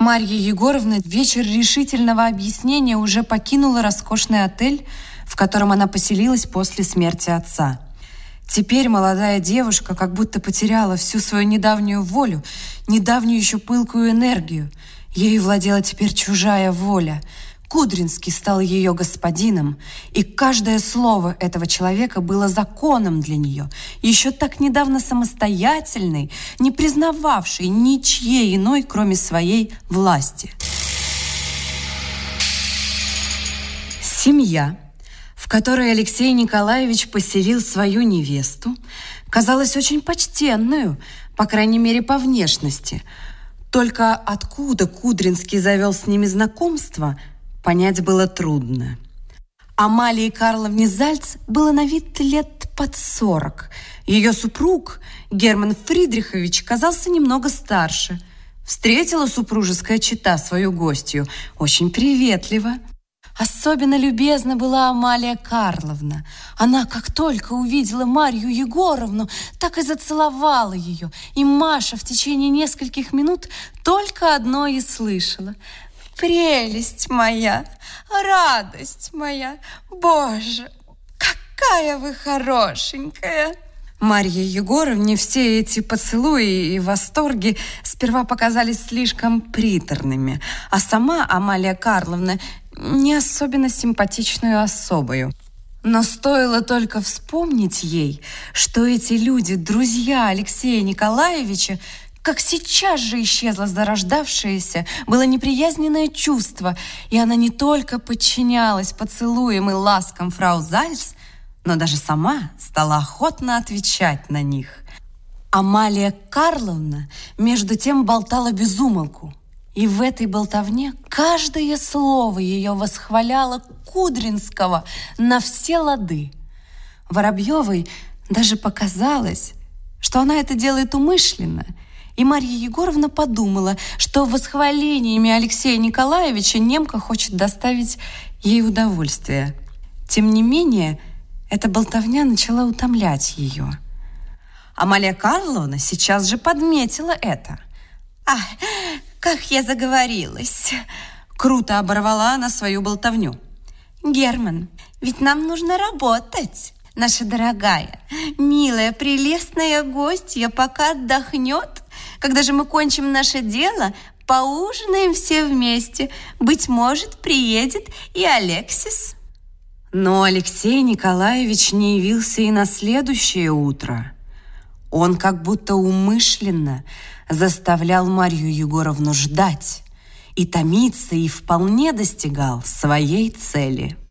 Марья Егоровна вечер решительного объяснения уже покинула роскошный отель, в котором она поселилась после смерти отца. Теперь молодая девушка как будто потеряла всю свою недавнюю волю, недавнюю еще пылкую энергию. Ею владела теперь чужая воля – Кудринский стал ее господином, и каждое слово этого человека было законом для нее, еще так недавно самостоятельной, не признававшей ничьей иной, кроме своей власти. Семья, в которой Алексей Николаевич поселил свою невесту, казалась очень почтенную, по крайней мере, по внешности. Только откуда Кудринский завел с ними знакомство – понять было трудно. Амалии Карловне Зальц было на вид лет под сорок. Ее супруг, Герман Фридрихович, казался немного старше. Встретила супружеская чита свою гостью очень приветливо. Особенно любезна была Амалия Карловна. Она, как только увидела Марью Егоровну, так и зацеловала ее. И Маша в течение нескольких минут только одно и слышала – Прелесть моя, радость моя, Боже, какая вы хорошенькая!» Марье Егоровне все эти поцелуи и восторги сперва показались слишком приторными, а сама Амалия Карловна не особенно симпатичную особою. Но стоило только вспомнить ей, что эти люди – друзья Алексея Николаевича, как сейчас же исчезло зарождавшееся, было неприязненное чувство, и она не только подчинялась поцелуям и ласкам фрау Зальц, но даже сама стала охотно отвечать на них. Амалия Карловна между тем болтала без умолку, и в этой болтовне каждое слово ее восхваляло Кудринского на все лады. Воробьевой даже показалось, что она это делает умышленно – и Марья Егоровна подумала, что восхвалениями Алексея Николаевича немка хочет доставить ей удовольствие. Тем не менее, эта болтовня начала утомлять ее. Амалия Карловна сейчас же подметила это. «Ах, как я заговорилась!» Круто оборвала она свою болтовню. «Герман, ведь нам нужно работать!» наша дорогая, милая, прелестная гостья пока отдохнет, когда же мы кончим наше дело, поужинаем все вместе. Быть может, приедет и Алексис. Но Алексей Николаевич не явился и на следующее утро. Он как будто умышленно заставлял Марью Егоровну ждать и томиться, и вполне достигал своей цели –